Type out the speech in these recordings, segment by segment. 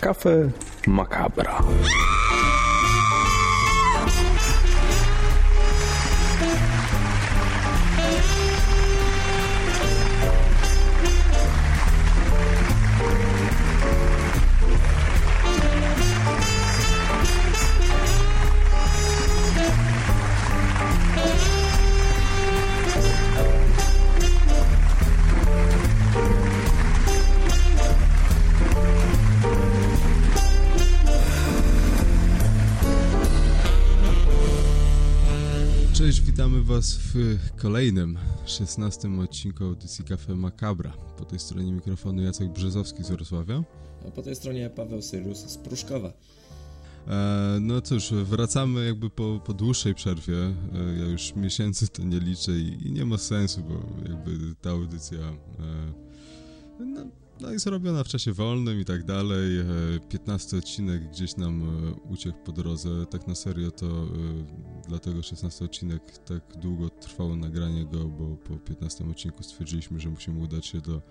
Kafe Makabra. Was w kolejnym, 16 odcinku audycji Cafe Macabra. Po tej stronie mikrofonu Jacek Brzezowski z Wrocławia. A po tej stronie Paweł Syrius z Pruszkowa. E, no cóż, wracamy jakby po, po dłuższej przerwie. E, ja już miesięcy to nie liczę i, i nie ma sensu, bo jakby ta audycja e, no, no jest robiona w czasie wolnym i tak dalej. E, 15 odcinek gdzieś nam e, uciekł po drodze. Tak na serio to e, dlatego 16 odcinek tak długo trwało nagranie go, bo po 15 odcinku stwierdziliśmy, że musimy udać się do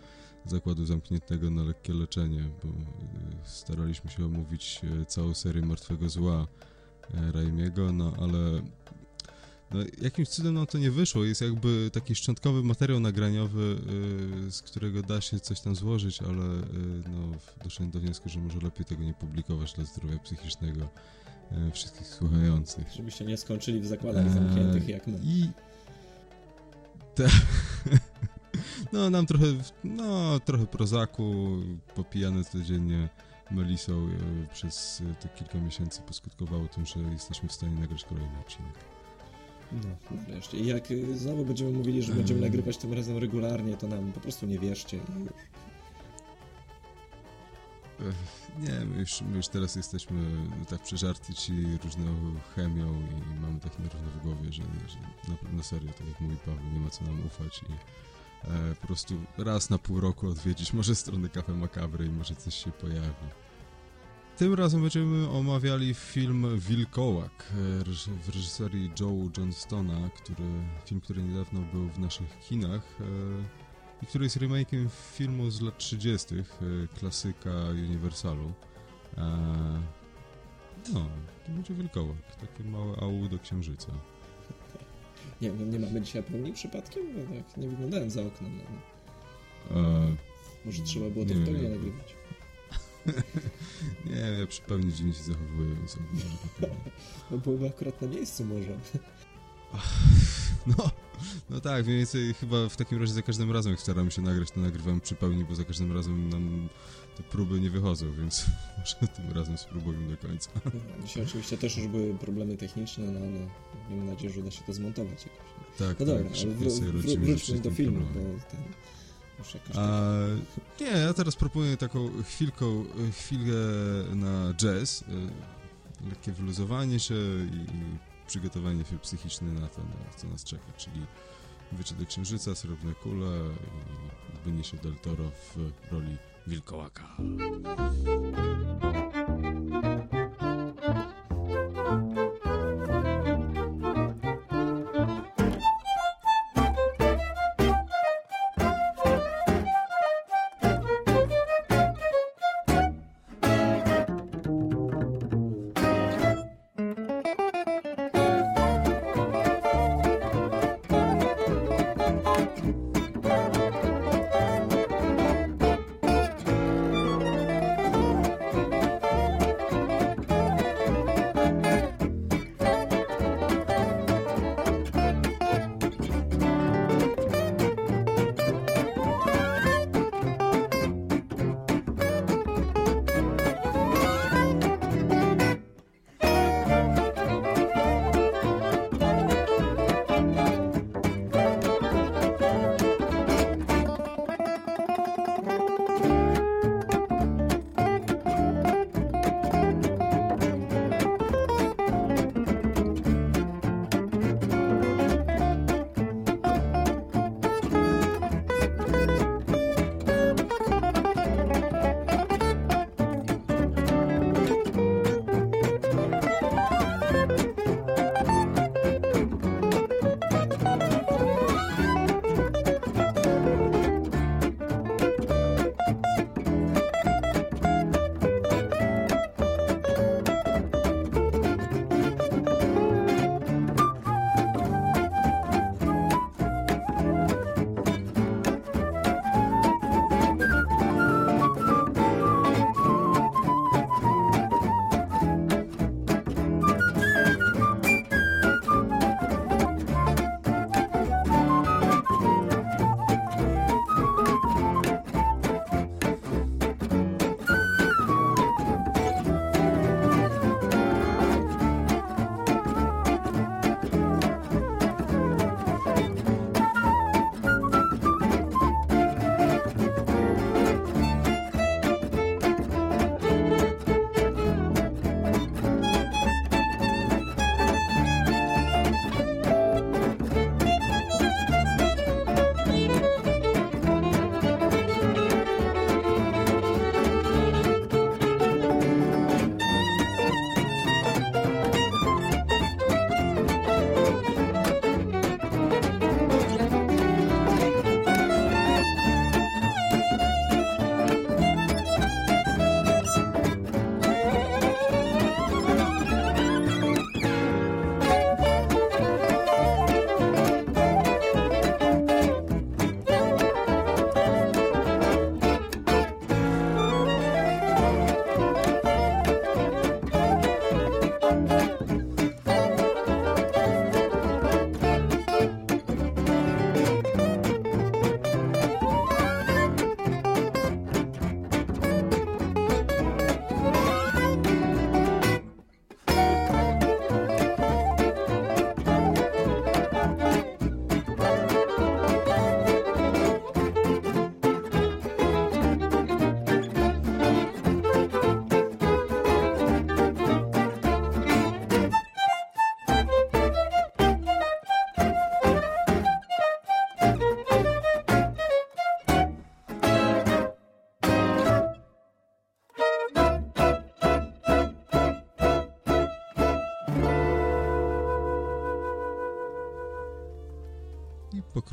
zakładu zamkniętego na lekkie leczenie, bo e, staraliśmy się omówić e, całą serię Martwego Zła e, Raimiego, no ale no, jakimś cudem nam to nie wyszło. Jest jakby taki szczątkowy materiał nagraniowy, y, z którego da się coś tam złożyć, ale y, no, doszedłem do wniosku, że może lepiej tego nie publikować dla zdrowia psychicznego y, wszystkich słuchających. Żebyście nie skończyli w zakładach Eee, zamkniętych jak my. I te... no nam trochę, no trochę prozaku, popijane codziennie Melisą y, przez te kilka miesięcy poskutkowało tym, że jesteśmy w stanie nagrać kolejny odcinek. No, nareszcie. I jak y, znowu będziemy mówili, że będziemy nagrywać tym razem regularnie, to nam po prostu nie wierzcie. Nie, my już, my już teraz jesteśmy tak przeżarci ci różną chemią i mamy tak nierówno w głowie, że, że na, na serio, tak jak mówi Paweł, nie ma co nam ufać i e, po prostu raz na pół roku odwiedzić może stronę Kafe Makabry i może coś się pojawi. Tym razem będziemy omawiali film Wilkołak e, w reżyserii Joe Johnstona, który, film, który niedawno był w naszych kinach. E, i który jest remake'iem filmu z lat 30., e, klasyka Universalu. No, to będzie Wilkołak, takie małe AU do Księżyca. Nie wiem, nie mamy dzisiaj pełni przypadkiem? Bo tak nie wyglądałem za oknem. No. E, Może trzeba było to w pełni nagrywać. nie, ja zupełnie dziwnie się zachowuję, więc jakby- Bo byłoby akurat na miejscu może. no, no tak, mniej więcej chyba w takim razie za każdym razem, jak staramy się nagrać, to nagrywamy przy pełni, bo za każdym razem nam te próby nie wychodzą, więc może tym razem spróbujmy do końca. Dzisiaj oczywiście też już były problemy techniczne, no ale miejmy nadzieję, że uda się to zmontować jakoś. Tak, No dobra, tak, ale wró- radzimy ze wróćmy do filmu, bo ten... A, nie, ja teraz proponuję taką chwilką, chwilę na jazz, e, lekkie wyluzowanie się i, i przygotowanie się psychiczne na to, na co nas czeka, czyli Wycie do Księżyca, Srebrne Kule i Benicio del Toro w roli Wilkołaka.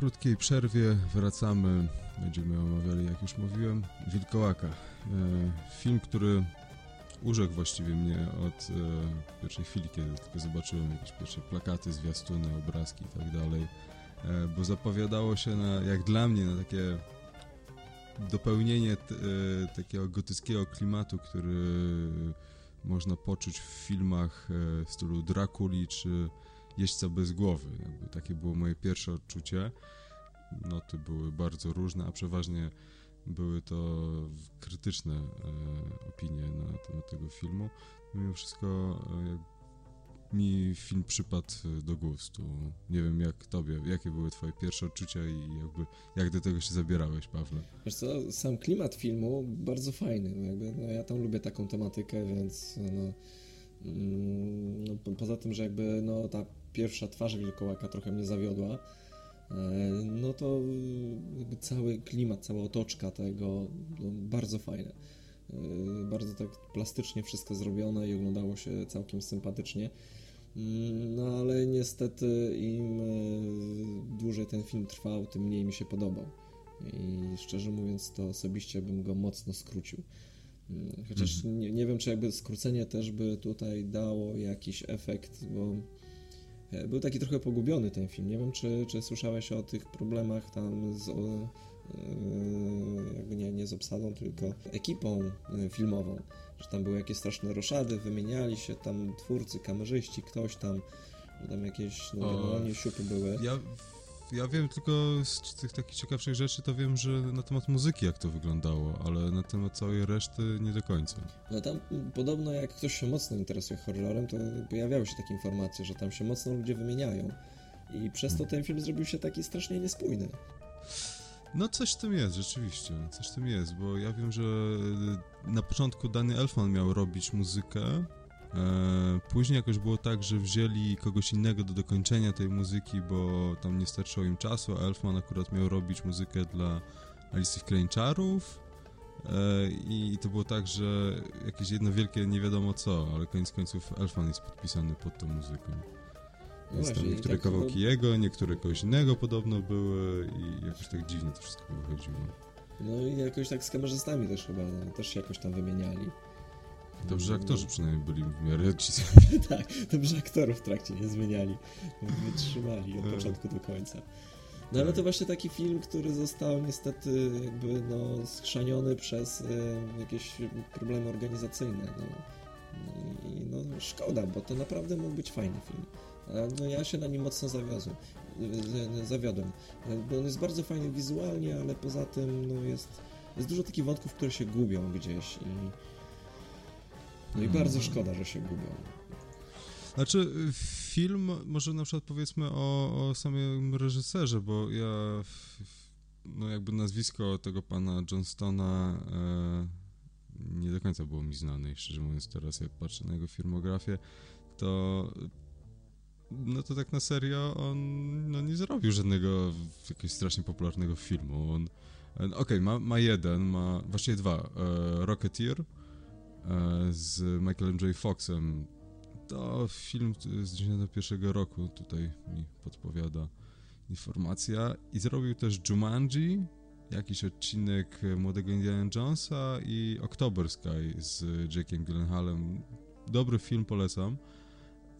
Krótkiej przerwie wracamy. Będziemy omawiali, jak już mówiłem, Wilkołaka. E, film, który urzekł właściwie mnie od e, pierwszej chwili, kiedy tylko zobaczyłem jakieś pierwsze plakaty, zwiastuny, obrazki i tak dalej. E, bo zapowiadało się na, jak dla mnie, na takie dopełnienie takiego gotyckiego klimatu, który można poczuć w filmach w stylu Drakuli czy Jeźdźca bez głowy. Jakby takie było moje pierwsze odczucie. Noty były bardzo różne, a przeważnie były to krytyczne e, opinie na temat tego filmu. Mimo wszystko e, mi film przypadł do gustu. Nie wiem jak tobie, jakie były twoje pierwsze odczucia i jakby jak do tego się zabierałeś, Pawle? Wiesz co, sam klimat filmu bardzo fajny. Jakby, no ja tam lubię taką tematykę, więc no, no, po- poza tym, że jakby no, ta pierwsza twarz Wilkołaka trochę mnie zawiodła, e, no to jakby cały klimat, cała otoczka tego no, bardzo fajne. E, Bardzo tak plastycznie wszystko zrobione i oglądało się całkiem sympatycznie. Mm, No ale niestety im e, dłużej ten film trwał, tym mniej mi się podobał. I szczerze mówiąc, to osobiście bym go mocno skrócił. Mm, Chociaż nie, nie wiem, czy jakby skrócenie też by tutaj dało jakiś efekt, bo e, był taki trochę pogubiony ten film. Nie wiem, czy, czy słyszałeś o tych problemach tam z, e, jakby nie, nie z obsadą, tylko ekipą e, filmową. Że tam były jakieś straszne roszady, wymieniali się tam twórcy, kamerzyści, ktoś tam, że tam jakieś no, generalnie siupy były. Ja, ja wiem tylko z tych takich ciekawszych rzeczy, to wiem, że na temat muzyki jak to wyglądało, ale na temat całej reszty nie do końca. No tam mm, podobno jak ktoś się mocno interesuje horrorem, to pojawiały się takie informacje, że tam się mocno ludzie wymieniają. I przez to ten film zrobił się taki strasznie niespójny. No coś w tym jest, rzeczywiście, coś w tym jest, bo ja wiem, że e, na początku Danny Elfman miał robić muzykę, później jakoś było tak, że wzięli kogoś innego do dokończenia tej muzyki, bo tam nie starczyło im czasu, a Elfman akurat miał robić muzykę dla Alicji w Krainie Czarów e, i, to było tak, że jakieś jedno wielkie nie wiadomo co, ale koniec końców Elfman jest podpisany pod tą muzyką. No Więc tam właśnie, i niektóre tak kawałki jego, niektóre kogoś innego podobno były i jakoś tak dziwnie to wszystko wychodziło. No i jakoś tak z kamerzystami też chyba, no, też się jakoś tam wymieniali. Dobrze, że aktorzy przynajmniej byli w miarę ci tak, dobrze aktorów w trakcie nie zmieniali. Wytrzymali od E. początku do końca. No ale to właśnie taki film, który został niestety jakby no schrzaniony przez e, jakieś problemy organizacyjne. No. I no szkoda, bo to naprawdę mógł być fajny film. No ja się na nim mocno zawiozłem. z- Zawiodłem. E, Bo on jest bardzo fajny wizualnie, ale poza tym no jest, jest dużo takich wątków, które się gubią gdzieś i no i bardzo szkoda, że się gubią. Znaczy, film, może na przykład powiedzmy o, o samym reżyserze, bo ja, no jakby nazwisko tego pana Johnstona e, nie do końca było mi znane i szczerze mówiąc teraz jak patrzę na jego filmografię, to no to tak na serio on no, nie zrobił żadnego jakiegoś strasznie popularnego filmu. On, e, okej, ma, ma jeden, ma właściwie dwa. E, Rocketeer z Michaelem J. Foxem. To film z 91 roku, tutaj mi podpowiada informacja. I zrobił też Jumanji, jakiś odcinek Młodego Indiana Jonesa i October Sky z Jake'em Gyllenhaalem. Dobry film, polecam.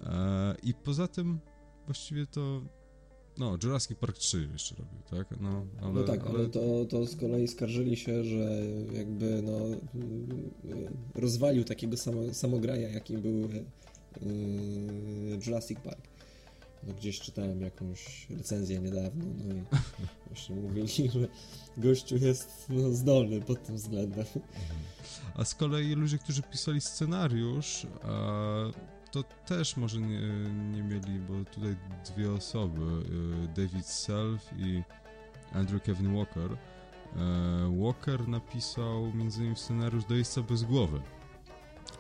E, I poza tym właściwie to no, Jurassic Park 3 jeszcze robił, tak? No, ale, no tak, ale to, to z kolei skarżyli się, że jakby no rozwalił takiego samo, samograja, jakim był yy, Jurassic Park. No gdzieś czytałem jakąś recenzję niedawno, no i właśnie mówili, że gościu jest no, zdolny pod tym względem. A z kolei ludzie, którzy pisali scenariusz, a to też może nie, nie mieli, bo tutaj dwie osoby, y, David Self i Andrew Kevin Walker. E, Walker napisał między innymi scenariusz do Jeźdźca bez głowy.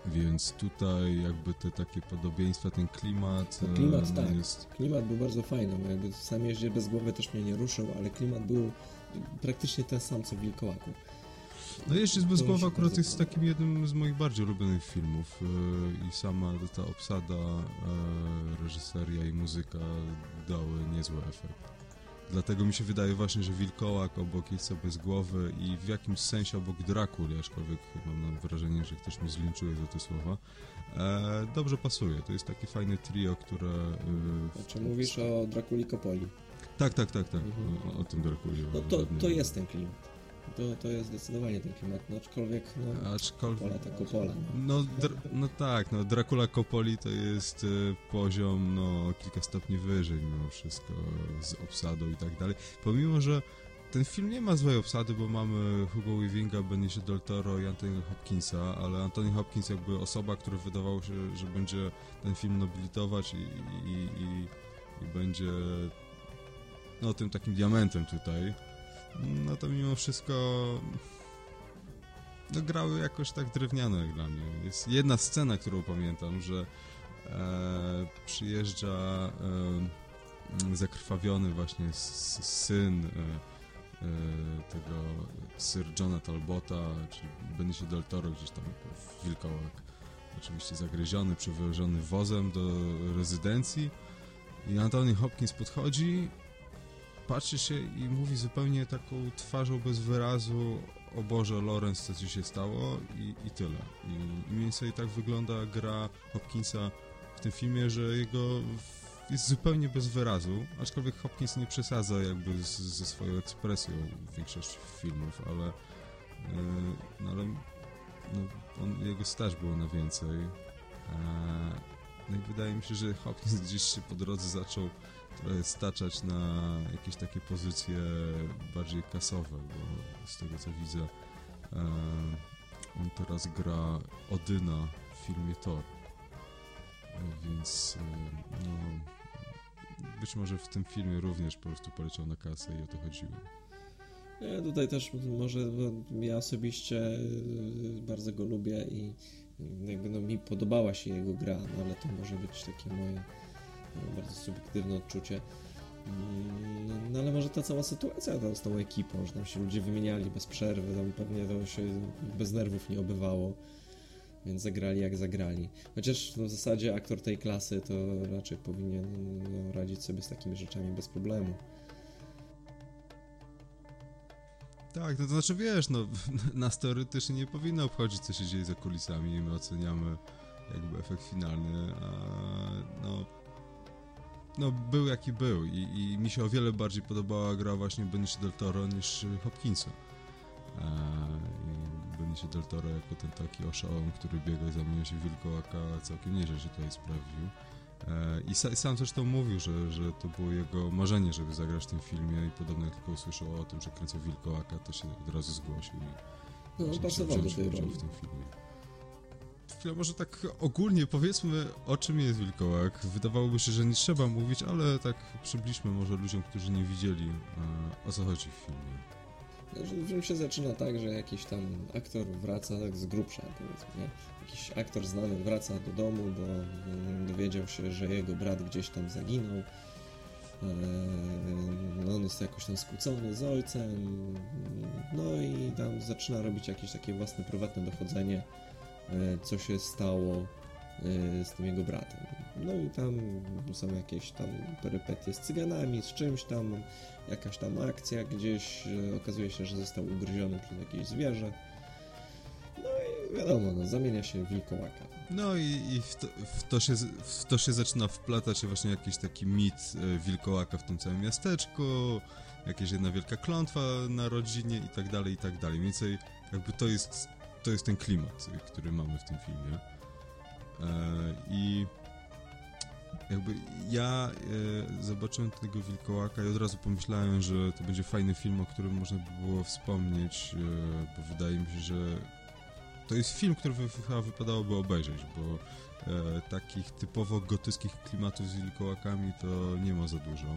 Więc tutaj jakby te takie podobieństwa, ten klimat, No, klimat, e, tak. jest Klimat był bardzo fajny, bo jakby sam jeździe bez głowy też mnie nie ruszył, ale klimat był praktycznie ten sam co w Wilkołaku. No jeszcze z bez To mi głowy się akurat jest takim jednym z moich bardziej ulubionych filmów yy, i sama ta obsada, yy, reżyseria i muzyka dały niezły efekt. Dlatego mi się wydaje właśnie, że Wilkołak obok Jeźdźca bez głowy i w jakimś sensie obok Drakuli, aczkolwiek mam wrażenie, że ktoś mnie zlinczuje za te słowa, e, dobrze pasuje. To jest takie fajne trio, które... E, znaczy mówisz o Drakuli Kopoli. Tak, tak, tak, tak. Mhm. O, o, tym Drakuli. No to, to jest ten klimat. To, to jest zdecydowanie ten klimat, no, aczkolwiek no, aczkolwiek, Coppola to Coppola. No, no, no tak, no Dracula Coppoli to jest y, poziom no, kilka stopni wyżej mimo wszystko z obsadą i tak dalej. Pomimo, że ten film nie ma złej obsady, bo mamy Hugo Weavinga, Benicio del Toro i Anthony Hopkinsa, ale Anthony Hopkins jakby osoba, która wydawało się, że będzie ten film nobilitować i, i, i, i będzie no tym takim diamentem tutaj no to mimo wszystko no, grały jakoś tak drewniano jak dla mnie. Jest jedna scena, którą pamiętam, że e, przyjeżdża e, zakrwawiony właśnie syn e, e, tego Sir Johna Talbota, czyli Benicio del Toro gdzieś tam w wilkołak oczywiście zagryziony, przewożony wozem do rezydencji i Anthony Hopkins podchodzi patrzy się i mówi zupełnie taką twarzą bez wyrazu o Boże, Lorenz, co ci się stało i, i tyle. I, I mniej więcej tak wygląda gra Hopkinsa w tym filmie, że jego jest zupełnie bez wyrazu, aczkolwiek Hopkins nie przesadza jakby z, ze swoją ekspresją w większości filmów, ale, yy, no, ale no, on, jego stać było na więcej. Yy, no i wydaje mi się, że Hopkins gdzieś się po drodze zaczął staczać na jakieś takie pozycje bardziej kasowe, bo z tego co widzę e, on teraz gra Odyna w filmie Thor. E, więc e, no, być może w tym filmie również po prostu poleciał na kasę i o to chodziło. Ja tutaj też może ja osobiście bardzo go lubię i jakby no, mi podobała się jego gra, no, ale to może być takie moje bardzo subiektywne odczucie. Mm, no ale może ta cała sytuacja z tą ekipą, że tam się ludzie wymieniali bez przerwy, tam pewnie to się bez nerwów nie obywało, więc zagrali jak zagrali. Chociaż no, w zasadzie aktor tej klasy to raczej powinien no, radzić sobie z takimi rzeczami bez problemu. Tak, no to znaczy wiesz, no nas teoretycznie nie powinno obchodzić co się dzieje za kulisami, my oceniamy jakby efekt finalny, a no no, był jaki był I, i mi się o wiele bardziej podobała gra właśnie Benicio del Toro niż Hopkinsa. E, Benicio del Toro jako ten taki oszołom, który biega i zamienia się w wilkołaka, całkiem nieźle się tutaj sprawdził. E, I sa, sam zresztą mówił, że, że to było jego marzenie, żeby zagrać w tym filmie i podobno jak tylko usłyszał o tym, że kręcą wilkołaka, to się od razu zgłosił. No, pasował do tej roli. w tym filmie może tak ogólnie powiedzmy, o czym jest Wilkołak. Wydawałoby się, że nie trzeba mówić, ale tak przybliżmy może ludziom, którzy nie widzieli, e, o co chodzi w filmie. Film się zaczyna tak, że jakiś tam aktor wraca z grubsza, powiedzmy, nie? Jakiś aktor znany wraca do domu, bo mm, dowiedział się, że jego brat gdzieś tam zaginął. No on jest jakoś tam skłócony z ojcem, no i tam zaczyna robić jakieś takie własne prywatne dochodzenie E, co się stało e, z tym jego bratem. No i tam są jakieś tam perypetie z cyganami, z czymś tam, jakaś tam akcja gdzieś, e, okazuje się, że został ugryziony przez jakieś zwierzę. No i wiadomo, no, zamienia się w wilkołaka. No i, i w, to, w, to się, w to się zaczyna wplatać właśnie jakiś taki mit wilkołaka w tym całym miasteczku, jakaś jedna wielka klątwa na rodzinie i tak dalej, i tak dalej. Mniej więcej jakby to jest to jest ten klimat, który mamy w tym filmie. E, I jakby ja e, zobaczyłem tego wilkołaka i od razu pomyślałem, że to będzie fajny film, o którym można by było wspomnieć, e, bo wydaje mi się, że to jest film, który chyba wypadałoby obejrzeć, bo takich typowo gotyckich klimatów z wilkołakami to nie ma za dużo.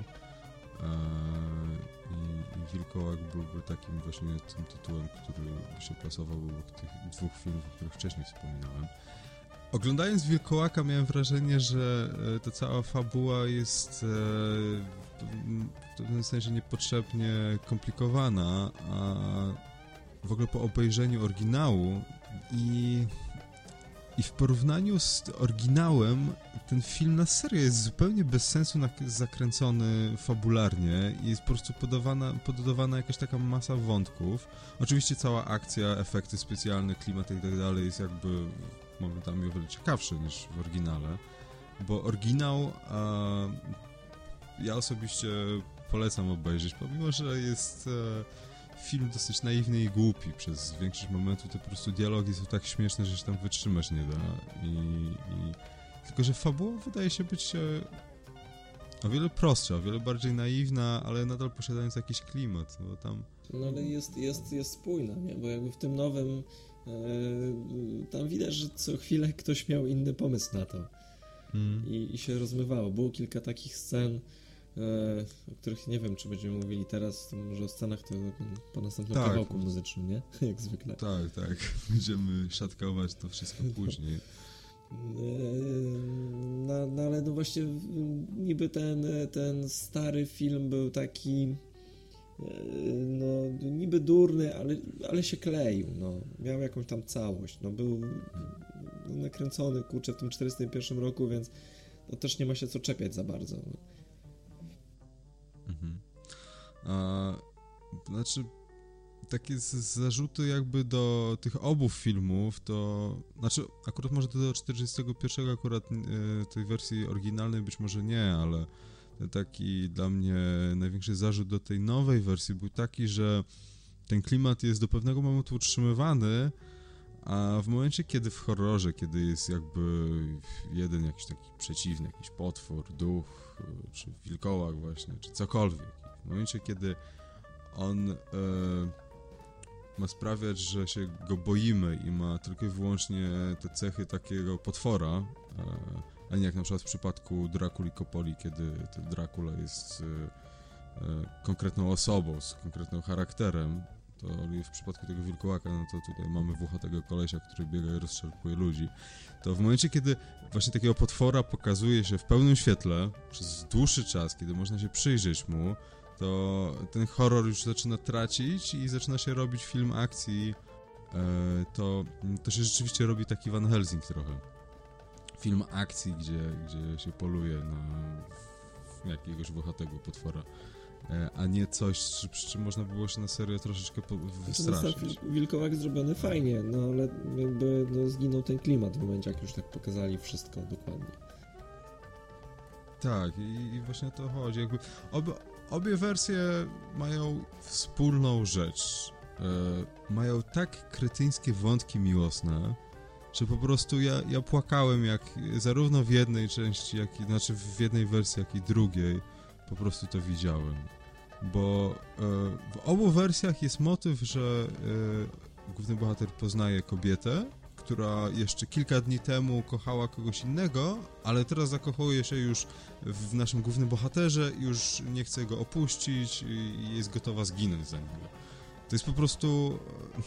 I, i Wilkołak byłby takim właśnie tym tytułem, który się pasował obok tych dwóch filmów, o których wcześniej wspominałem. Oglądając Wilkołaka miałem wrażenie, że e, ta cała fabuła jest e, w pewnym sensie niepotrzebnie komplikowana, a w ogóle po obejrzeniu oryginału i I w porównaniu z oryginałem, ten film na serio jest zupełnie bez sensu zakręcony fabularnie i jest po prostu podawana, podawana jakaś taka masa wątków. Oczywiście cała akcja, efekty specjalne, klimat i tak dalej jest jakby momentami o wiele ciekawszy niż w oryginale, bo oryginał a, ja osobiście polecam obejrzeć, pomimo, że jest e, film dosyć naiwny i głupi. Przez większość momentu to po prostu dialogi są tak śmieszne, że się tam wytrzymać nie da. I, i... Tylko, że fabuła wydaje się być e, o wiele prostsza, o wiele bardziej naiwna, ale nadal posiadająca jakiś klimat, bo tam... No ale jest, jest, jest spójna, nie? Bo jakby w tym nowym e, tam widać, że co chwilę ktoś miał inny pomysł na to. Mm. I, I się rozmywało. Było kilka takich scen, o których nie wiem, czy będziemy mówili teraz, to może o scenach to po następnym tak. kawałku muzycznym, nie? Jak zwykle. Tak, tak. Będziemy szatkować to wszystko później. E, no, no, ale no właśnie niby ten, ten stary film był taki e, no niby durny, ale, ale się kleił, no. Miał jakąś tam całość, no był nakręcony, kurczę, w tym 41 roku, więc no też nie ma się co czepiać za bardzo. Mhm. A, znaczy, takie zarzuty jakby do tych obu filmów, to znaczy akurat może do 41 akurat e, tej wersji oryginalnej być może nie, ale taki dla mnie największy zarzut do tej nowej wersji był taki, że ten klimat jest do pewnego momentu utrzymywany, a w momencie, kiedy w horrorze, kiedy jest jakby jeden jakiś taki przeciwny, jakiś potwór, duch, czy wilkołak właśnie, czy cokolwiek, w momencie, kiedy on e, ma sprawiać, że się go boimy i ma tylko i wyłącznie te cechy takiego potwora, e, a nie jak na przykład w przypadku Drakuli Kopoli, kiedy Dracula jest e, konkretną osobą, z konkretnym charakterem, to w przypadku tego wilkołaka, no to tutaj mamy włochatego kolesia, który biega i rozszarpuje ludzi. To w momencie, kiedy właśnie takiego potwora pokazuje się w pełnym świetle przez dłuższy czas, kiedy można się przyjrzeć mu, to ten horror już zaczyna tracić i zaczyna się robić film akcji. E, to, to się rzeczywiście robi taki Van Helsing trochę. Film akcji, gdzie, gdzie się poluje na jakiegoś bohatego potwora. E, a nie coś, przy czym można było się na serio troszeczkę wystraszyć. Znaczy, wilkołak zrobiony fajnie, no ale jakby no, zginął ten klimat w momencie, jak już tak pokazali wszystko dokładnie. Tak, i, i właśnie o to chodzi. Jakby obie, obie wersje mają wspólną rzecz. E, mają tak kretyńskie wątki miłosne, że po prostu ja, ja płakałem jak zarówno w jednej części, jak i, znaczy w jednej wersji, jak i drugiej po prostu to widziałem. Bo e, w obu wersjach jest motyw, że e, główny bohater poznaje kobietę, która jeszcze kilka dni temu kochała kogoś innego, ale teraz zakochuje się już w naszym głównym bohaterze, już nie chce go opuścić i jest gotowa zginąć za niego. To jest po prostu e,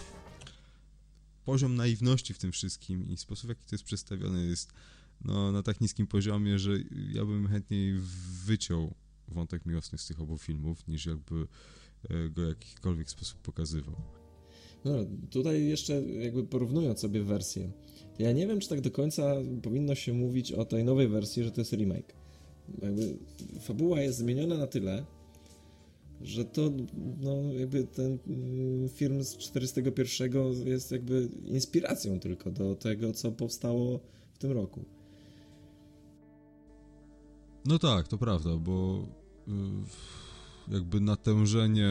poziom naiwności w tym wszystkim i sposób, w jaki to jest przedstawione jest no, na tak niskim poziomie, że ja bym chętniej wyciął wątek miłosny z tych obu filmów, niż jakby e, go w jakikolwiek sposób pokazywał. No, tutaj jeszcze jakby porównując sobie wersje, to ja nie wiem, czy tak do końca powinno się mówić o tej nowej wersji, że to jest remake. Jakby fabuła jest zmieniona na tyle, że to, no, jakby ten mm, film z 41 jest jakby inspiracją tylko do tego, co powstało w tym roku. No tak, to prawda, bo jakby natężenie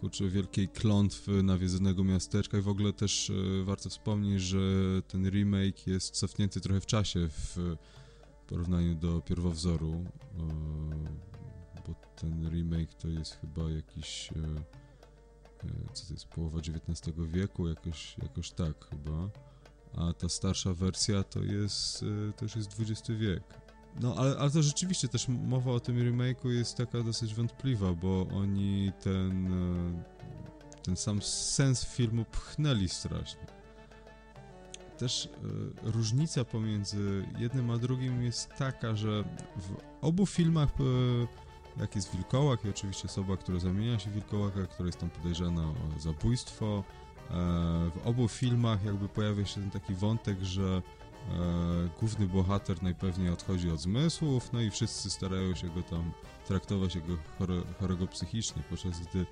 kurczę, wielkiej klątwy nawiedzonego miasteczka i w ogóle też y, warto wspomnieć, że ten remake jest cofnięty trochę w czasie w porównaniu do pierwowzoru, y, bo ten remake to jest chyba jakiś co to jest, połowa XIX wieku, jakoś, jakoś tak chyba, a ta starsza wersja to jest, to już jest XX wiek. No, ale, ale to rzeczywiście też mowa o tym remake'u jest taka dosyć wątpliwa, bo oni ten, e, ten sam sens filmu pchnęli strasznie. Też e, różnica pomiędzy jednym a drugim jest taka, że w obu filmach, e, jak jest wilkołak i oczywiście osoba, która zamienia się w wilkołaka, która jest tam podejrzana o zabójstwo, w obu filmach jakby pojawia się ten taki wątek, że główny bohater najpewniej odchodzi od zmysłów, no i wszyscy starają się go tam traktować jako chorego psychicznie, podczas gdy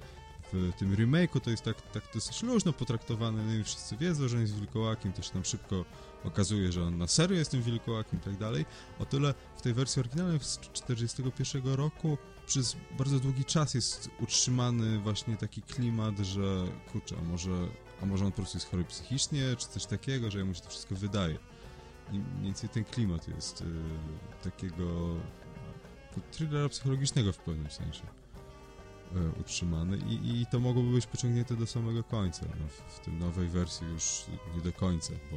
w tym remake'u to jest tak, tak dosyć luźno potraktowane, no i wszyscy wiedzą, że on jest wilkołakiem, się tam szybko okazuje, że on na serio jest tym wilkołakiem i tak dalej. O tyle w tej wersji oryginalnej z 1941 roku przez bardzo długi czas jest utrzymany właśnie taki klimat, że kurczę, a może, a może on po prostu jest chory psychicznie, czy coś takiego, że mu się to wszystko wydaje. Mniej więcej ten klimat jest y, takiego thrillera psychologicznego w pewnym sensie y, utrzymany I, i to mogłoby być pociągnięte do samego końca. No, w, w tym nowej wersji już nie do końca, bo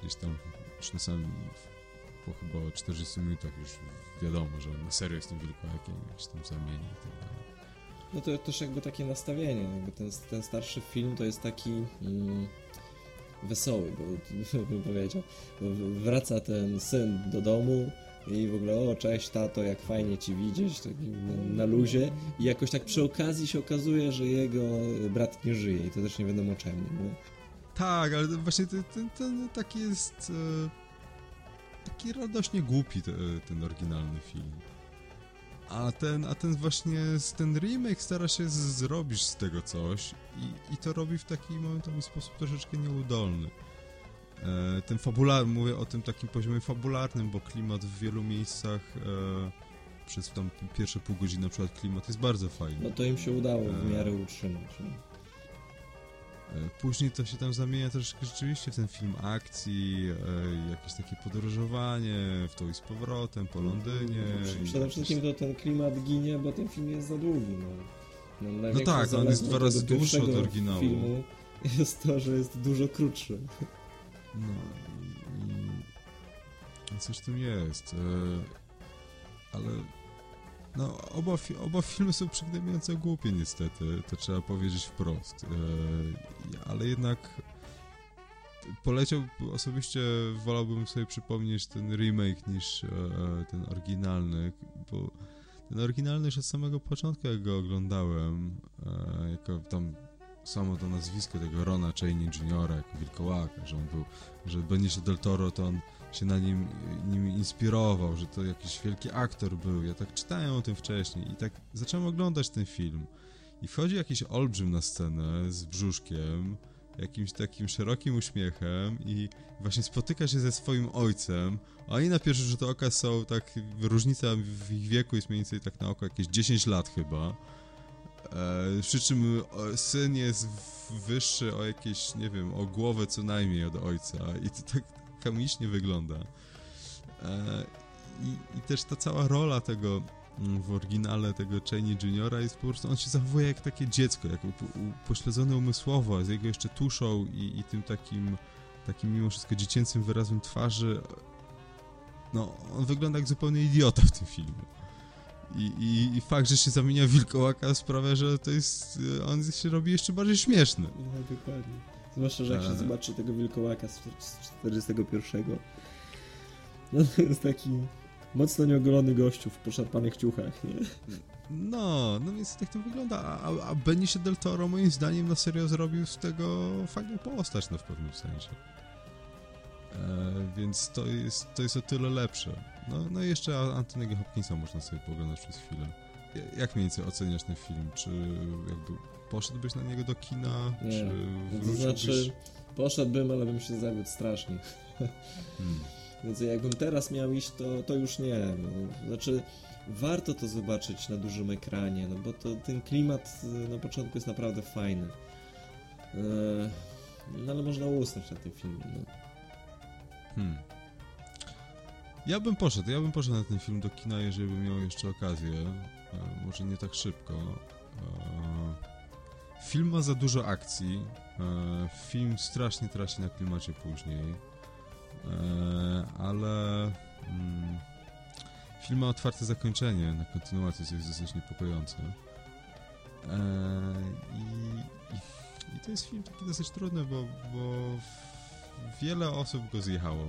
gdzieś tam już na samym po chyba 40 minutach już wiadomo, że na serio jestem wilkołakiem, jak się tam zamieni i tak dalej. No to też jakby takie nastawienie, jakby ten, ten starszy film to jest taki mm, wesoły, bo bym powiedział, wraca ten syn do domu i w ogóle o cześć tato, jak fajnie ci widzieć, taki na, na luzie i jakoś tak przy okazji się okazuje, że jego brat nie żyje i to też nie wiadomo czemu. Nie? Tak, ale właśnie ten, ten, ten taki jest e, taki radośnie głupi te, ten oryginalny film. A ten, a ten właśnie, ten remake stara się zrobić z tego coś i, i to robi w taki momentowy sposób troszeczkę nieudolny. E, ten fabularny, mówię o tym takim poziomie fabularnym, bo klimat w wielu miejscach e, przez tam pierwsze pół godziny na przykład klimat jest bardzo fajny. No to im się udało w e, miarę utrzymać. E, później to się tam zamienia troszkę rzeczywiście w ten film akcji, e, jakieś takie podróżowanie w to i z powrotem po Londynie. No, przede wszystkim to ten klimat ginie, bo ten film jest za długi. No, no, no tak, on jest dwa razy dłuższy od oryginału. filmu jest to, że jest dużo krótszy. No i, i coś w tym jest. E, ale no, oba, oba filmy są przygnębiająco głupie niestety, to trzeba powiedzieć wprost. E, ale jednak poleciał, osobiście wolałbym sobie przypomnieć ten remake niż e, ten oryginalny, bo ten oryginalny już od samego początku, jak go oglądałem, e, jako tam samo to nazwisko tego Rona Chaney Jr. jako wilkołaka, że on był, że Benicio del Toro to on się na nim, nim inspirował, że to jakiś wielki aktor był. Ja tak czytałem o tym wcześniej i tak zacząłem oglądać ten film. I wchodzi jakiś olbrzym na scenę z brzuszkiem, jakimś takim szerokim uśmiechem i właśnie spotyka się ze swoim ojcem, a oni na pierwszy rzut oka są tak, różnica w ich wieku jest mniej więcej tak na oko jakieś 10 lat chyba. E, przy czym syn jest wyższy o jakieś, nie wiem, o głowę co najmniej od ojca i to tak komicznie wygląda. E, i, I też ta cała rola tego mm, w oryginale tego Cheney Juniora jest po prostu, on się zachowuje jak takie dziecko, jak upośledzone umysłowo, z jego jeszcze tuszą i, i tym takim, takim mimo wszystko dziecięcym wyrazem twarzy. No, on wygląda jak zupełnie idiota w tym filmie. I, i, I, fakt, że się zamienia wilkołaka sprawia, że to jest. On się robi jeszcze bardziej śmieszny. No, dokładnie. Zwłaszcza, że jak się e. zobaczy tego wilkołaka z 41. No to jest taki mocno nieogolony gościu w poszarpanych ciuchach, nie? No, no więc tak to wygląda. A, a Benicio del Toro moim zdaniem na serio zrobił z tego fajną postać no, w pewnym sensie. E, więc to jest, to jest o tyle lepsze. No, no i jeszcze Antonego Hopkinsa można sobie poglądać przez chwilę. Jak mniej więcej oceniasz ten film? Czy jakby poszedłbyś na niego do kina? Nie. Czy to znaczy, poszedłbym, ale bym się zawiódł strasznie. Hmm. Więc jakbym teraz miał iść, to, to już nie. No. Znaczy, warto to zobaczyć na dużym ekranie, no bo to, ten klimat y, na początku jest naprawdę fajny. Eee, no ale można usnąć na tym filmie. No. Hmm. Ja bym poszedł, ja bym poszedł na ten film do kina, jeżeli bym miał jeszcze okazję. E, może nie tak szybko. E, film ma za dużo akcji. E, film strasznie traci na klimacie później. Ale mm, film ma otwarte zakończenie na kontynuację, co jest dosyć niepokojące. I, i, i to jest film taki dosyć trudny, bo, bo wiele osób go zjechało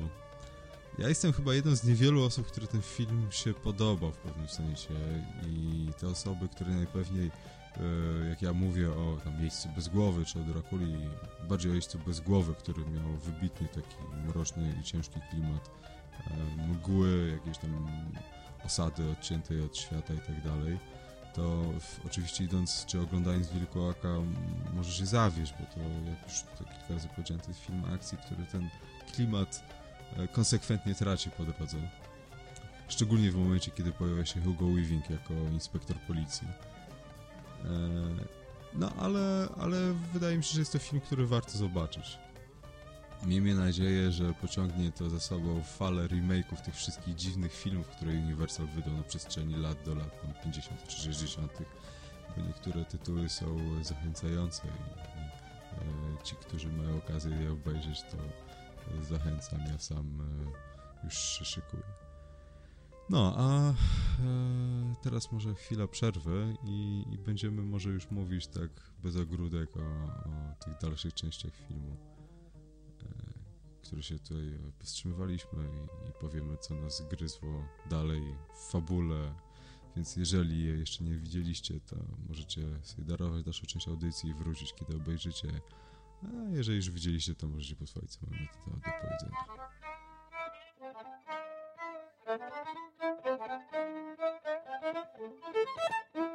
ja jestem chyba jedną z niewielu osób, które ten film się podobał w pewnym sensie i te osoby, które najpewniej e, jak ja mówię o tam miejscu bez głowy, czy o Drakuli, bardziej o miejscu bez głowy, który miał wybitnie taki mroczny i ciężki klimat, e, mgły, jakieś tam osady odciętej od świata i tak dalej, to w, oczywiście idąc, czy oglądając Wilkołaka może się zawieść, bo to jak już to kilka razy powiedziałem, to jest film akcji, który ten klimat e, konsekwentnie traci po drodze. Szczególnie w momencie, kiedy pojawia się Hugo Weaving jako inspektor policji. E, No, ale, ale wydaje mi się, że jest to film, który warto zobaczyć. Miejmy nadzieję, że pociągnie to za sobą falę remake'ów tych wszystkich dziwnych filmów, które Universal wydał na przestrzeni lat do lat tam 50 czy 60. Bo niektóre tytuły są zachęcające i, e, ci, którzy mają okazję je obejrzeć, to zachęcam, ja sam e, już szykuję. No, a e, teraz może chwila przerwy i, i będziemy może już mówić tak bez ogródek o, o tych dalszych częściach filmu, e, które się tutaj powstrzymywaliśmy i, i powiemy, co nas gryzło dalej w fabule. Więc jeżeli je jeszcze nie widzieliście, to możecie sobie darować dalszą część audycji i wrócić, kiedy obejrzycie. A jeżeli już widzieliście, to możecie posłuchać, co mamy temat do powiedzenia. No i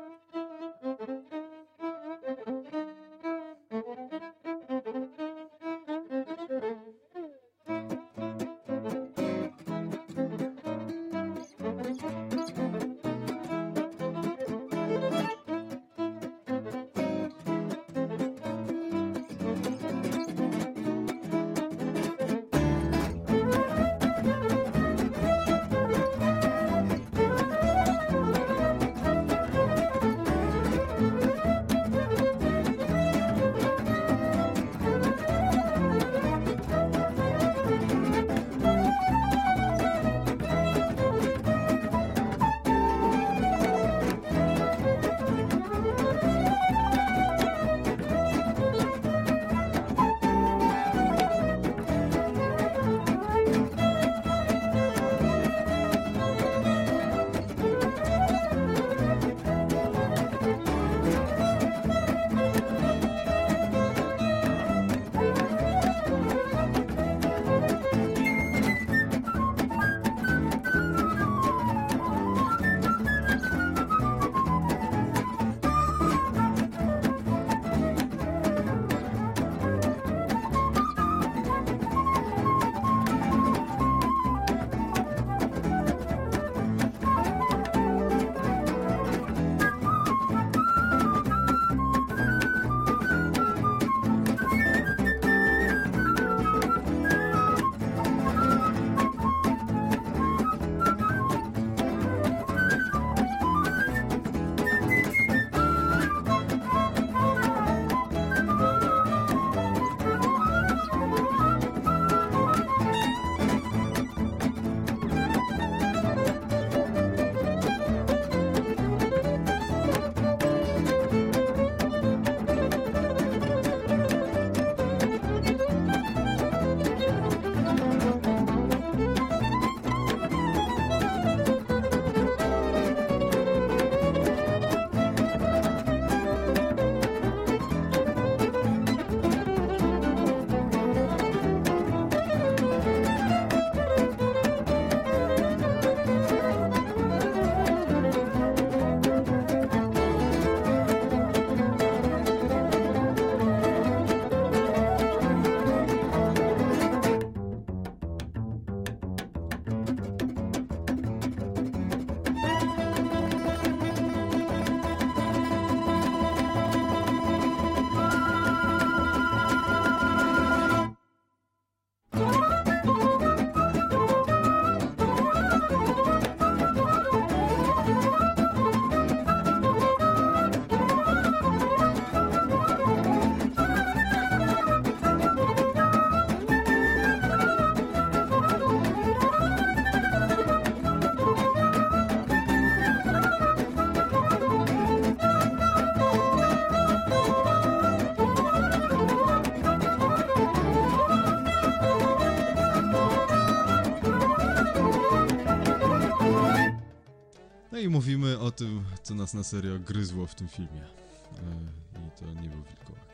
mówimy o tym, co nas na serio gryzło w tym filmie. E, I to nie był wilkołak.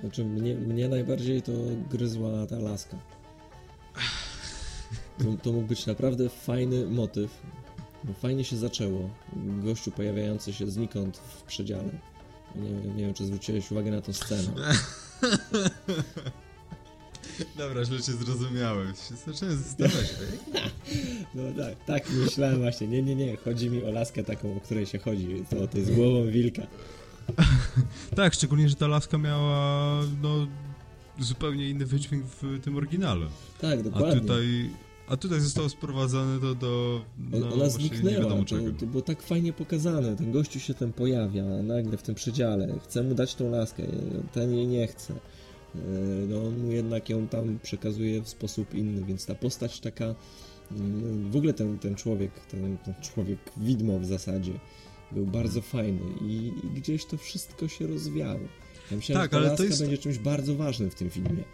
Znaczy, mnie, mnie najbardziej to gryzła ta laska. To, to mógł być naprawdę fajny motyw. Bo fajnie się zaczęło. Gościu pojawiający się znikąd w przedziale. Nie, nie wiem, czy zwróciłeś uwagę na tę scenę. Dobra, źle cię zrozumiałem. Się zacząłem zastanawiać. No tak, tak myślałem właśnie. Nie, nie, nie. Chodzi mi o laskę taką, o której się chodzi. To, to jest głową wilka. tak, szczególnie, że ta laska miała no, zupełnie inny wydźwięk w tym oryginale. Tak, A dokładnie. tutaj, a tutaj zostało sprowadzane to do. No, Ona zniknęła, Nie wiadomo to, czego. to było tak fajnie pokazane. Ten gościu się tam pojawia nagle w tym przedziale. Chce mu dać tą laskę, ten jej nie chce. Yy, No on mu jednak ją tam przekazuje w sposób inny, więc ta postać taka, mm, w ogóle ten, ten człowiek, ten, ten człowiek widmo w zasadzie, był bardzo fajny i, i gdzieś to wszystko się rozwiało. Ja myślałem, Tak, że to jest- będzie czymś bardzo ważnym w tym filmie.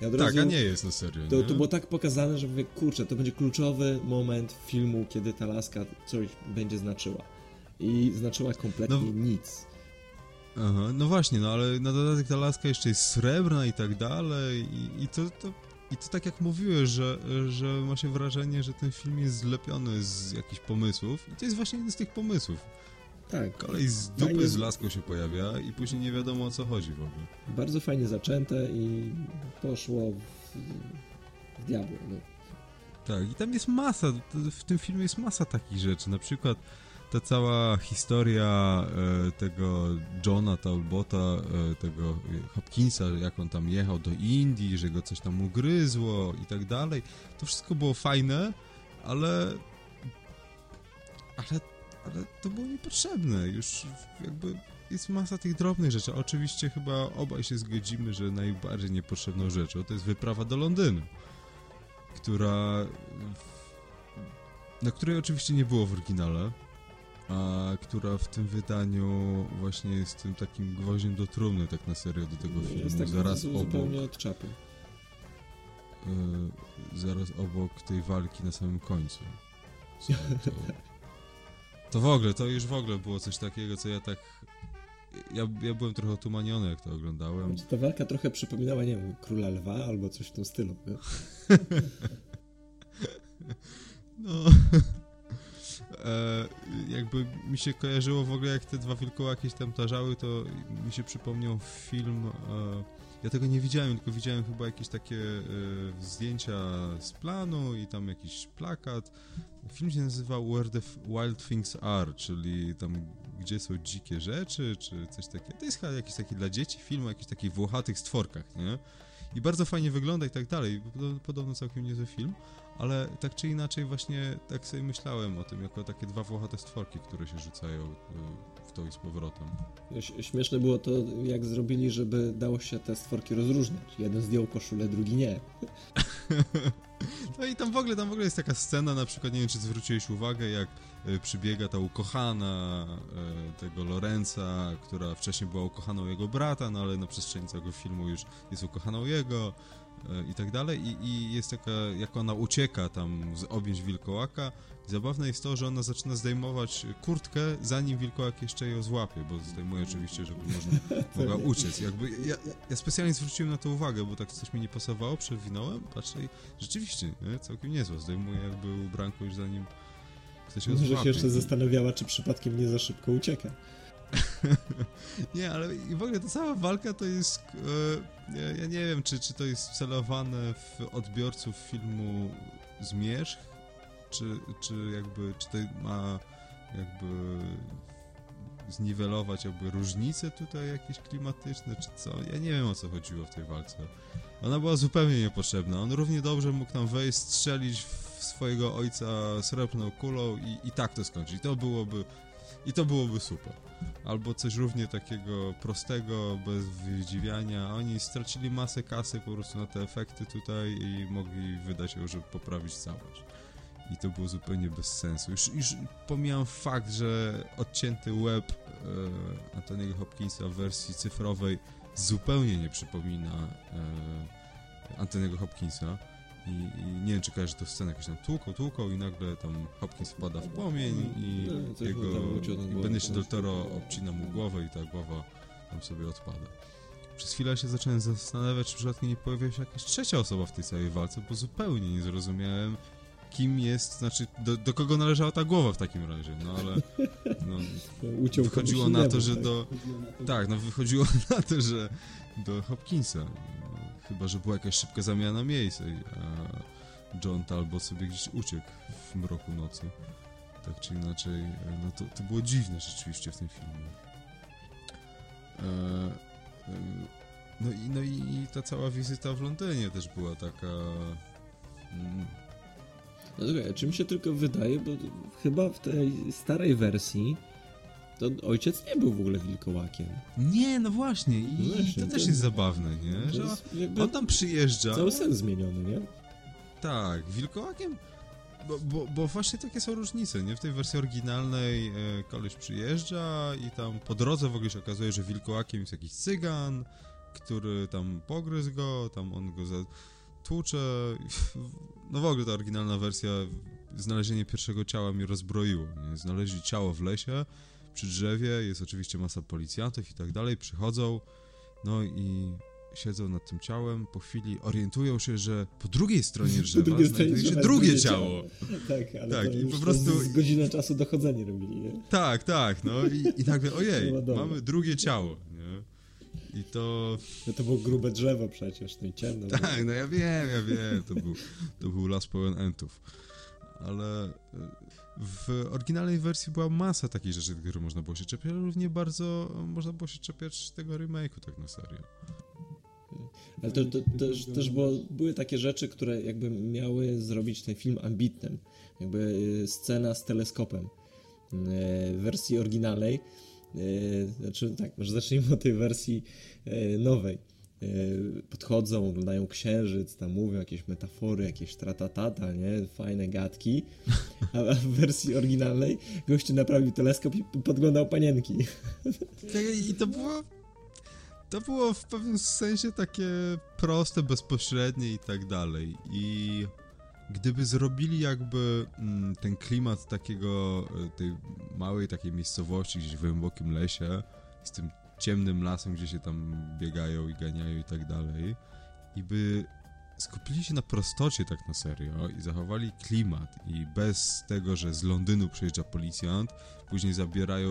Ja Tak, razu- a nie jest na serio. to, to było tak pokazane, że mówię, kurczę, to będzie kluczowy moment filmu, kiedy ta laska coś będzie znaczyła. I znaczyła kompletnie No- nic. Aha, no właśnie, no ale na dodatek ta laska jeszcze jest srebrna i tak dalej i, i to, to i to tak jak mówiłeś, że, że ma się wrażenie, że ten film jest zlepiony z jakichś pomysłów i to jest właśnie jeden z tych pomysłów. Tak, Kolej z Fajnie dupy z- z laską się pojawia i później nie wiadomo o co chodzi w ogóle. bardzo fajnie zaczęte i poszło w, w diabło. No. Tak, i tam jest masa, w tym filmie jest masa takich rzeczy, na przykład ta cała historia e, tego Johna Talbota, e, tego Hopkinsa, jak on tam jechał do Indii, że go coś tam ugryzło i tak dalej. To wszystko było fajne, ale ale, ale to było niepotrzebne. Już jakby jest masa tych drobnych rzeczy. Oczywiście chyba obaj się zgodzimy, że najbardziej niepotrzebną rzeczą to jest wyprawa do Londynu która. Na której oczywiście nie było w oryginale, a która w tym wydaniu właśnie jest tym takim gwoździem do trumny, tak na serio, do tego filmu. Jest tak zaraz obok, zupełnie od czapy. y, zaraz obok tej walki na samym końcu. To, to w ogóle, to już w ogóle było coś takiego, co ja tak. Ja, ja byłem trochę otumaniony, jak to oglądałem. Ta walka trochę przypominała, nie wiem, Króla Lwa albo coś w tym stylu. No. E, jakby mi się kojarzyło w ogóle, jak te dwa wilkołaki tam tarzały, to mi się przypomniał film. E, ja tego nie widziałem, tylko widziałem chyba jakieś takie e, zdjęcia z planu i tam jakiś plakat. Film się nazywał Where the Wild Things Are, czyli tam gdzie są dzikie rzeczy, czy coś takiego. To jest chyba jakiś taki dla dzieci film o jakichś takich włochatych stworkach, nie? I bardzo fajnie wygląda i tak dalej. Podo- Podobno całkiem niezły film, ale tak czy inaczej właśnie tak sobie myślałem o tym, jako takie dwa włochate stworki, które się rzucają y, w to i z powrotem. Śmieszne było to, jak zrobili, żeby dało się te stworki rozróżniać. Jeden zdjął koszulę, drugi nie. No i tam w ogóle, tam w ogóle jest taka scena, na przykład, nie wiem czy zwróciłeś uwagę, jak y, przybiega ta ukochana y, tego Lorenza, która wcześniej była ukochaną jego brata, no ale na przestrzeni całego filmu już jest ukochaną jego i tak dalej i, i jest taka, jak ona ucieka tam z objęć wilkołaka zabawne jest to, że ona zaczyna zdejmować kurtkę, zanim wilkołak jeszcze ją złapie, bo zdejmuje oczywiście, żeby można, mogła uciec. Jakby ja, ja, ja specjalnie zwróciłem na to uwagę, bo tak coś mi nie pasowało, przewinąłem, patrzę i rzeczywiście, nie? całkiem niezła, zdejmuje jakby ubranko już zanim ktoś ją Może złapie. się jeszcze zastanawiała, czy przypadkiem nie za szybko ucieka. Nie, ale i w ogóle ta cała walka to jest. E, ja, ja nie wiem, czy, czy to jest celowane w odbiorców filmu Zmierzch, czy, czy jakby. Czy to ma jakby zniwelować jakby różnice tutaj jakieś klimatyczne, czy co? Ja nie wiem o co chodziło w tej walce. Ona była zupełnie niepotrzebna. On równie dobrze mógł tam wejść, strzelić w swojego ojca srebrną kulą i, i tak to skończyć. To byłoby. I to byłoby super albo coś równie takiego prostego, bez wydziwiania. Oni stracili masę kasy po prostu na te efekty tutaj i mogli wydać ją, żeby poprawić całość. I to było zupełnie bez sensu. Już, już pomijam fakt, że odcięty web e, Antoniego Hopkinsa w wersji cyfrowej zupełnie nie przypomina e, Antoniego Hopkinsa. I, I nie wiem, czy kojarzysz tę scenę, jakoś tam tłuką, tłuką i nagle tam Hopkins wpada w płomień i No, coś mu jego... I. Benicio del Toro obcina mu głowę i ta głowa tam sobie odpada. Przez chwilę się zacząłem zastanawiać, czy przypadkiem nie pojawia się jakaś trzecia osoba w tej całej walce, bo zupełnie nie zrozumiałem, kim jest, znaczy do, do kogo należała ta głowa w takim razie, no ale no, Uciął wychodziło na to, że tak? do... Tak, no wychodziło na to, że do Hopkinsa. Chyba, że była jakaś szybka zamiana miejsc, a John Talbot sobie gdzieś uciekł w mroku nocy. Tak czy inaczej, no to, to było dziwne rzeczywiście w tym filmie. E, e, no i, no i ta cała wizyta w Londynie też była taka... Mm, No słuchaj, czy mi się tylko wydaje, bo chyba w tej starej wersji to ojciec nie był w ogóle wilkołakiem. Nie, no właśnie, i No właśnie, to to- też jest zabawne, nie? To Że on tam przyjeżdża. cały sens zmieniony, nie? Tak, wilkołakiem. Bo, bo, bo właśnie takie są różnice, nie? W tej wersji oryginalnej e, koleś przyjeżdża i tam po drodze w ogóle się okazuje, że wilkołakiem jest jakiś cygan, który tam pogryzł go, tam on go zatłucze. No w ogóle ta oryginalna wersja, znalezienie pierwszego ciała mnie rozbroiło, nie? Znaleźli ciało w lesie, przy drzewie, jest oczywiście masa policjantów i tak dalej, przychodzą, no i siedzą nad tym ciałem, po chwili orientują się, że po drugiej stronie drzewa drugiej znajduje się drugie drugie ciało. Tak, ale Tak, i po prostu- z godzinę czasu dochodzenie robili, nie? Tak, tak, no i, i nagle, ojej, No mamy drugie ciało, nie? I to, No to było grube drzewo przecież, no i ciemno. tak, no ja wiem, ja wiem, to był, to był las pełen entów. Ale e, w oryginalnej wersji była masa takich rzeczy, które można było się czepiać, ale równie bardzo można było się czepiać tego remake'u tak na serio. Ale to, to, też, też było, były takie rzeczy, które jakby miały zrobić ten film ambitnym. Jakby y, scena z teleskopem. Y, W wersji oryginalnej, y, znaczy tak, może zacznijmy od tej wersji y, nowej. Y, Podchodzą, oglądają księżyc, tam mówią jakieś metafory, jakieś tratatata, nie? Fajne gadki. A w wersji oryginalnej gościu naprawił teleskop i podglądał panienki. I to było. To było w pewnym sensie takie proste, bezpośrednie i tak dalej. I gdyby zrobili jakby mm, ten klimat takiego, e, tej małej takiej miejscowości gdzieś w głębokim lesie, z tym ciemnym lasem, gdzie się tam biegają i ganiają i tak dalej, i by skupili się na prostocie tak na serio i zachowali klimat i bez tego, że z Londynu przyjeżdża policjant, później zabierają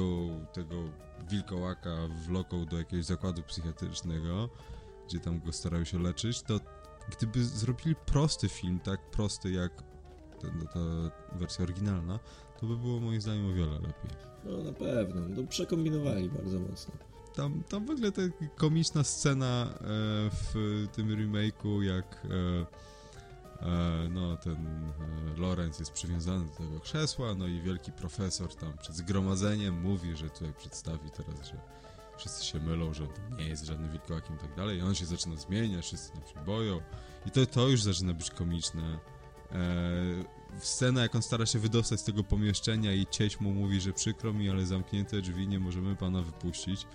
tego wilkołaka wloką do jakiegoś zakładu psychiatrycznego, gdzie tam go starają się leczyć, to gdyby zrobili prosty film, tak prosty jak ta, ta wersja oryginalna, to by było moim zdaniem o wiele lepiej. No na pewno, no przekombinowali bardzo mocno. Tam, tam w ogóle ta komiczna scena e, w tym remake'u, jak e, e, no, ten e, Lorenz jest przywiązany do tego krzesła, no i wielki profesor tam przed zgromadzeniem mówi, że tutaj przedstawi teraz, że wszyscy się mylą, że nie jest żadnym wilkołakiem i tak dalej, i on się zaczyna zmieniać, wszyscy tam się boją i to, to już zaczyna być komiczne. E, scena, jak on stara się wydostać z tego pomieszczenia i cieś mu mówi, że przykro mi, ale zamknięte drzwi, nie możemy pana wypuścić.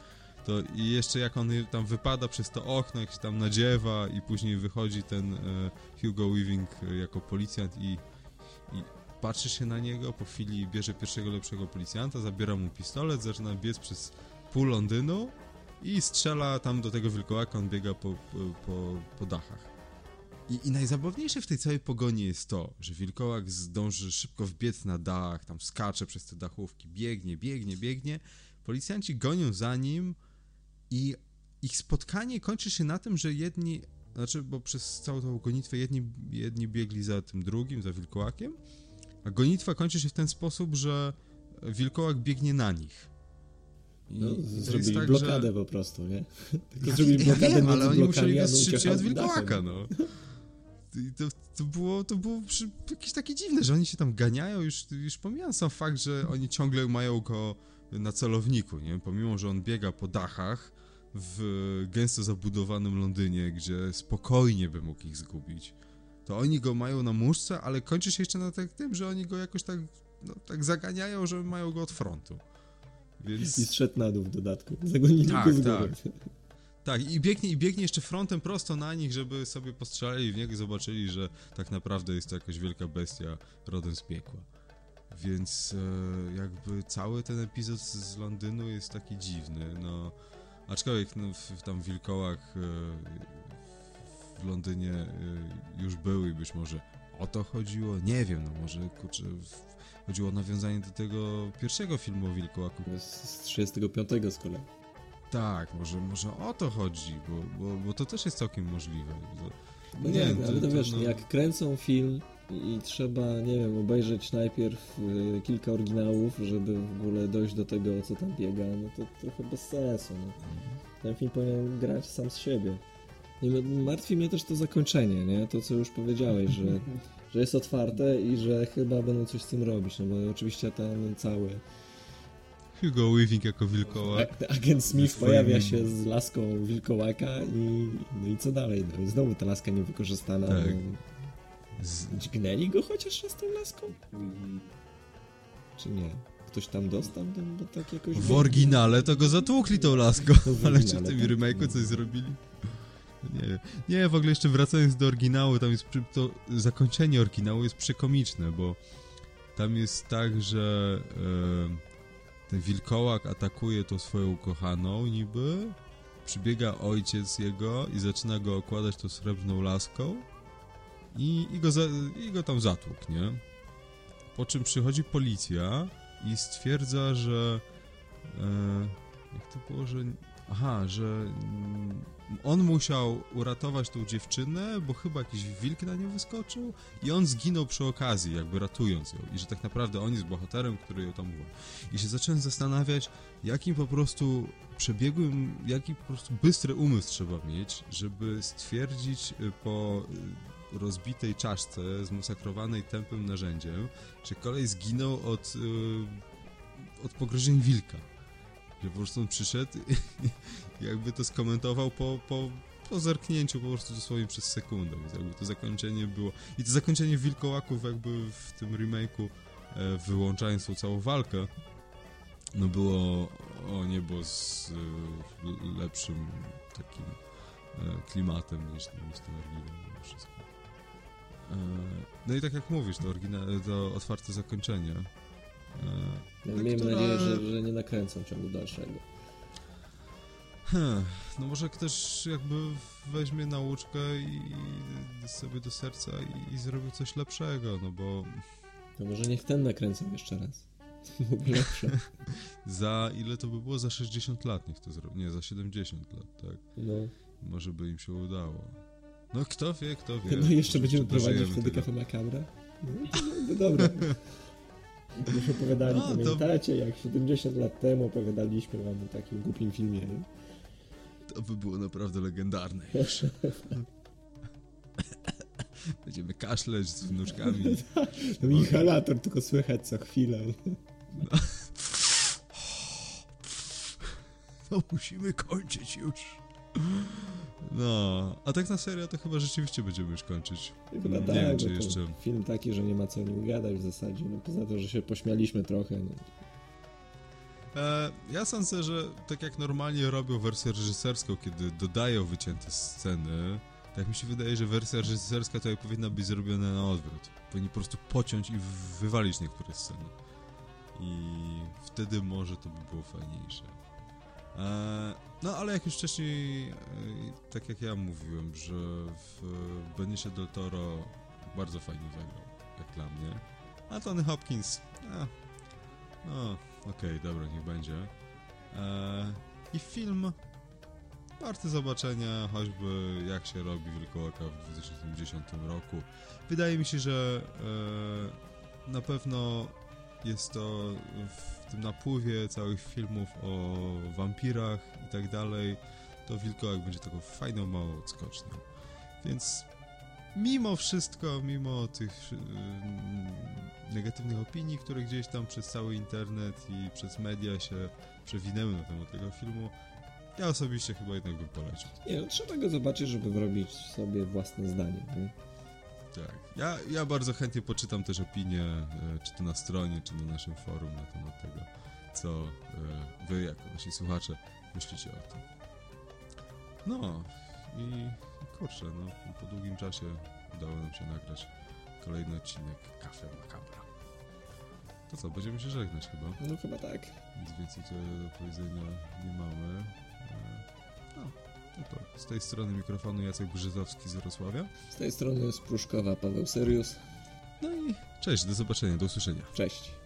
To i jeszcze jak on tam wypada przez to okno, jak się tam nadziewa i później wychodzi ten e, Hugo Weaving e, jako policjant i, i patrzy się na niego, po chwili bierze pierwszego lepszego policjanta, zabiera mu pistolet, zaczyna biec przez pół Londynu i strzela tam do tego wilkołaka, on biega po, po, po, dachach. I, I najzabawniejsze w tej całej pogoni jest to, że wilkołak zdąży szybko wbiec na dach, tam skacze przez te dachówki, biegnie, biegnie, biegnie. Policjanci gonią za nim i ich spotkanie kończy się na tym, że jedni, znaczy, bo przez całą tą gonitwę jedni, jedni biegli za tym drugim, za wilkołakiem, a gonitwa kończy się w ten sposób, że wilkołak biegnie na nich. I- No, i zrobili tak, blokadę że- po prostu, nie? Tylko ja, zrobili ja blokadę wiem, między ale oni musieli szybciej od wilkołaka, dachem. no. I to, to było, to było przy, jakieś takie dziwne, że oni się tam ganiają, już, już pomijam sam fakt, że oni ciągle mają go na celowniku, nie? Pomimo, że on biega po dachach w gęsto zabudowanym Londynie, gdzie spokojnie by mógł ich zgubić, to oni go mają na muszce, ale kończy się jeszcze na tak tym, że oni go jakoś tak, no, tak zaganiają, że mają go od frontu. Więc... I zszedł na dół w dodatku. Zagonili Tak, go z góry. tak. Tak, i biegnie, i biegnie jeszcze frontem prosto na nich, żeby sobie postrzelali w niego i zobaczyli, że tak naprawdę jest to jakaś wielka bestia rodem z piekła. Więc e, jakby cały ten epizod z Londynu jest taki dziwny, no... Aczkolwiek no, w, w tam wilkołach e, w Londynie e, już były i być może o to chodziło, nie wiem, no może kurczę, chodziło o nawiązanie do tego pierwszego filmu o wilkołaku. Z, z 35 z kolei. Tak, może, może o to chodzi, bo, bo, bo to też jest całkiem możliwe. No nie, ale to, wiesz, no... jak kręcą film i trzeba, nie wiem, obejrzeć najpierw y, kilka oryginałów, żeby w ogóle dojść do tego, co tam biega, no to trochę bez sensu. No. Ten film powinien grać sam z siebie. Nie, martwi mnie też to zakończenie, nie? To, co już powiedziałeś, że, że jest otwarte i że chyba będą coś z tym robić, no bo oczywiście ten cały Hugo Weaving jako wilkołak. Agent Smith pojawia się z laską wilkołaka i, no i co dalej? No i znowu ta laska niewykorzystana. Tak. No, z... Dźgnęli go chociaż raz tą laską? Czy nie? Ktoś tam dostał? No, bo tak jakoś... W oryginale to go zatłukli tą laską, ale czy w tym tak. remake'u coś zrobili? Nie, nie, w ogóle jeszcze wracając do oryginału, tam jest to zakończenie oryginału jest przekomiczne, bo tam jest tak, że e, ten wilkołak atakuje tą swoją ukochaną niby, przybiega ojciec jego i zaczyna go okładać tą srebrną laską i, i, go, za, i go tam zatłuk, nie? Po czym przychodzi policja i stwierdza, że e, jak to było, że aha, że on musiał uratować tą dziewczynę, bo chyba jakiś wilk na nią wyskoczył i on zginął przy okazji, jakby ratując ją. I że tak naprawdę on jest bohaterem, który ją tam uwolnił. I się zacząłem zastanawiać, jakim po prostu przebiegłym, jaki po prostu bystry umysł trzeba mieć, żeby stwierdzić y, po y, rozbitej czaszce, zmasakrowanej tępym narzędziem, że kolej zginął od, y, od pogryzień wilka że po prostu on przyszedł i jakby to skomentował po, po, po zerknięciu po prostu dosłownie przez sekundę, więc jakby to zakończenie było... I to zakończenie Wilkołaków jakby w tym remake'u, e, wyłączając tą całą walkę, no było o niebo z e, lepszym takim e, klimatem niż, niż ten oryginał wszystko. E, no i tak jak mówisz, to, orygina- to otwarte zakończenie no, miejmy która... nadzieję, że, że nie nakręcą ciągu dalszego. Hmm, no może ktoś jakby weźmie nauczkę i sobie do serca i, i zrobił coś lepszego, no bo... To może niech ten nakręcą jeszcze raz. Lepsze. za ile to by było? Za 60 lat niech to zrobi. Nie, za 70 lat, tak. No. Może by im się udało. No kto wie, kto wie. No jeszcze będziemy prowadzić wtedy kafę Makabra. No, to, to dobre. Już opowiadali, no, pamiętacie, to... jak 70 lat temu opowiadaliśmy wam o takim głupim filmie. Nie? To by było naprawdę legendarne Będziemy kaszleć z wnuczkami. no inhalator tylko słychać co chwilę. No. no musimy kończyć już. No, a tak na serio to chyba rzeczywiście będziemy już kończyć. Chyba nie tak, wiem, czy jeszcze... film taki, że nie ma co nim gadać w zasadzie, no poza to, że się pośmialiśmy trochę. No. E, ja sądzę, że tak jak normalnie robią wersję reżyserską, kiedy dodają wycięte sceny, tak mi się wydaje, że wersja reżyserska to powinna być zrobiona na odwrót. Powinni po prostu pociąć i wywalić niektóre sceny. I wtedy może to by było fajniejsze. E, no ale jak już wcześniej, e, tak jak ja mówiłem, że w del Toro bardzo fajnie zagrał, jak dla mnie. A Tony Hopkins, no okej, okay, dobra, niech będzie. E, I film warty zobaczenia, choćby jak się robi Wilkołaka w 2010 roku. Wydaje mi się, że na pewno jest to w tym napływie całych filmów o wampirach i tak dalej, to Wilkołak będzie taką fajną, małą odskocznią. Więc mimo wszystko, mimo tych yy, negatywnych opinii, które gdzieś tam przez cały internet i przez media się przewinęły na temat tego filmu, ja osobiście chyba jednak bym polecił. Nie, no, trzeba go zobaczyć, żeby wyrobić sobie własne zdanie. Nie? Tak. Ja, ja bardzo chętnie poczytam też opinie, e, czy to na stronie, czy na naszym forum na temat tego, co e, wy, jako nasi słuchacze, myślicie o tym. No i kurczę, no po długim czasie udało nam się nagrać kolejny odcinek Cafe Macabra. To co, będziemy się żegnać chyba, No chyba tak. nic więcej do powiedzenia nie mamy. No to z tej strony mikrofonu Jacek Brzyzowski z Wrocławia. Z tej strony z Pruszkowa Paweł Serius. No i cześć, do zobaczenia, do usłyszenia. Cześć.